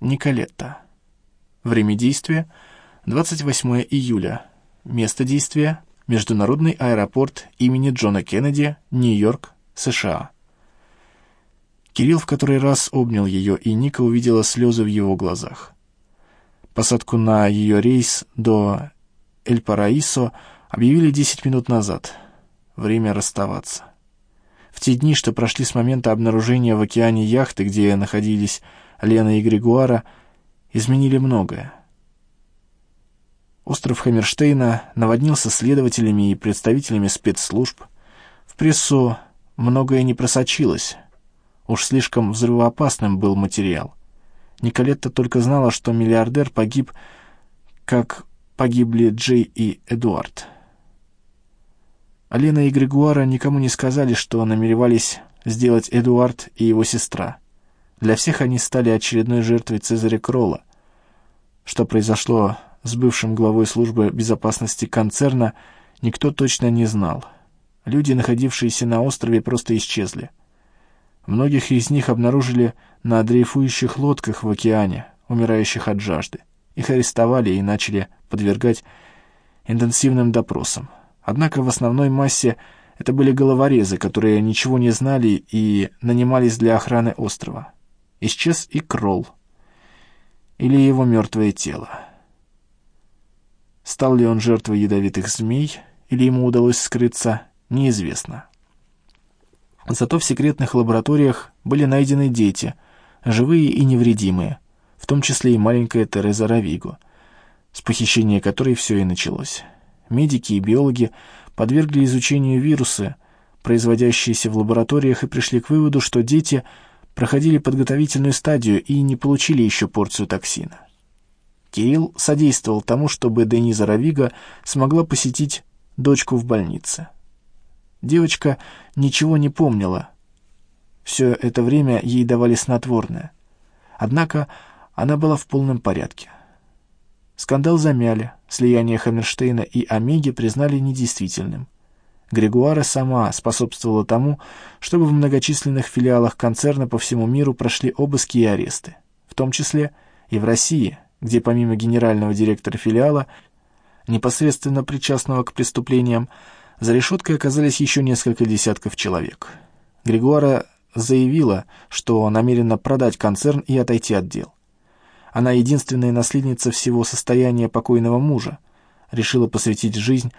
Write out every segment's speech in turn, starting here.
Николетта. Время действия — 28 июля. Место действия — Международный аэропорт имени Джона Кеннеди, Нью-Йорк, США. Кирилл в который раз обнял ее, и Ника увидела слезы в его глазах. Посадку на ее рейс до Эль-Параисо объявили 10 минут назад. Время расставаться. В те дни, что прошли с момента обнаружения в океане яхты, где находились Лена и Григуара, изменили многое. Остров Хаммерштейна наводнился следователями и представителями спецслужб. В прессу многое не просочилось. Уж слишком взрывоопасным был материал. Николетта только знала, что миллиардер погиб, как погибли Джей и Эдуард. Алена и Григуара никому не сказали, что намеревались сделать Эдуард и его сестра. Для всех они стали очередной жертвой Цезаря Кролла. Что произошло с бывшим главой службы безопасности концерна, никто точно не знал. Люди, находившиеся на острове, просто исчезли. Многих из них обнаружили на дрейфующих лодках в океане, умирающих от жажды. Их арестовали и начали подвергать интенсивным допросам. Однако в основной массе это были головорезы, которые ничего не знали и нанимались для охраны острова. Исчез и Кролл. Или его мертвое тело. Стал ли он жертвой ядовитых змей, или ему удалось скрыться, неизвестно. Зато в секретных лабораториях были найдены дети, живые и невредимые, в том числе и маленькая Тереза Равиго, с похищения которой все и началось медики и биологи подвергли изучению вирусы, производящиеся в лабораториях, и пришли к выводу, что дети проходили подготовительную стадию и не получили еще порцию токсина. Кирилл содействовал тому, чтобы Дениза Равига смогла посетить дочку в больнице. Девочка ничего не помнила. Все это время ей давали снотворное. Однако она была в полном порядке. Скандал замяли, слияние Хаммерштейна и Омеги признали недействительным. Григуара сама способствовала тому, чтобы в многочисленных филиалах концерна по всему миру прошли обыски и аресты, в том числе и в России, где помимо генерального директора филиала, непосредственно причастного к преступлениям, за решеткой оказались еще несколько десятков человек. Григуара заявила, что намерена продать концерн и отойти от дел. Она единственная наследница всего состояния покойного мужа, решила посвятить жизнь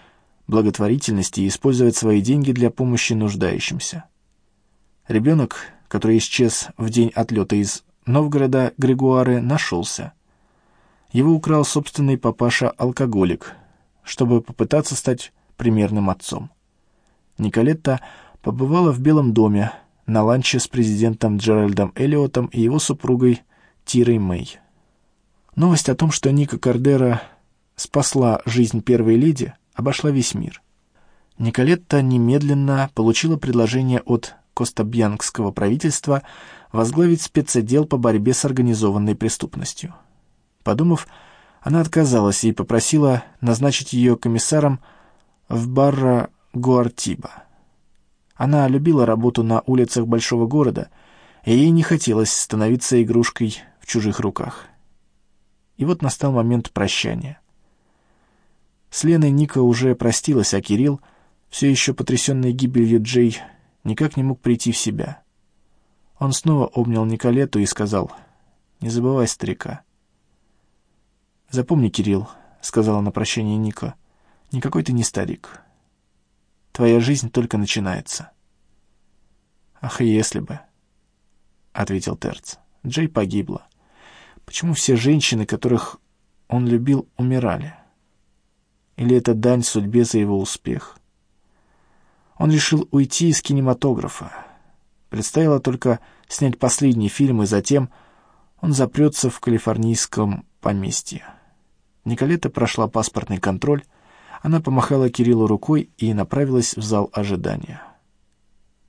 благотворительности и использовать свои деньги для помощи нуждающимся. Ребенок, который исчез в день отлета из Новгорода Григуары, нашелся. Его украл собственный папаша-алкоголик, чтобы попытаться стать примерным отцом. Николетта побывала в Белом доме на ланче с президентом Джеральдом Эллиотом и его супругой Тирой Мэй. Новость о том, что Ника Кардера спасла жизнь первой леди, обошла весь мир. Николетта немедленно получила предложение от Костабьянгского правительства возглавить спецотдел по борьбе с организованной преступностью. Подумав, она отказалась и попросила назначить ее комиссаром в Барра Гуартиба. Она любила работу на улицах большого города, и ей не хотелось становиться игрушкой в чужих руках. И вот настал момент прощания. С Леной Ника уже простилась, а Кирилл, все еще потрясенный гибелью Джей, никак не мог прийти в себя. Он снова обнял Николету и сказал, «Не забывай старика». «Запомни, Кирилл», — сказала на прощание Ника, — «никакой ты не старик. Твоя жизнь только начинается». «Ах, если бы», — ответил Терц. Джей погибла. Почему все женщины, которых он любил, умирали? Или это дань судьбе за его успех? Он решил уйти из кинематографа. Предстояло только снять последний фильм, и затем он запрется в калифорнийском поместье. Николета прошла паспортный контроль, она помахала Кириллу рукой и направилась в зал ожидания.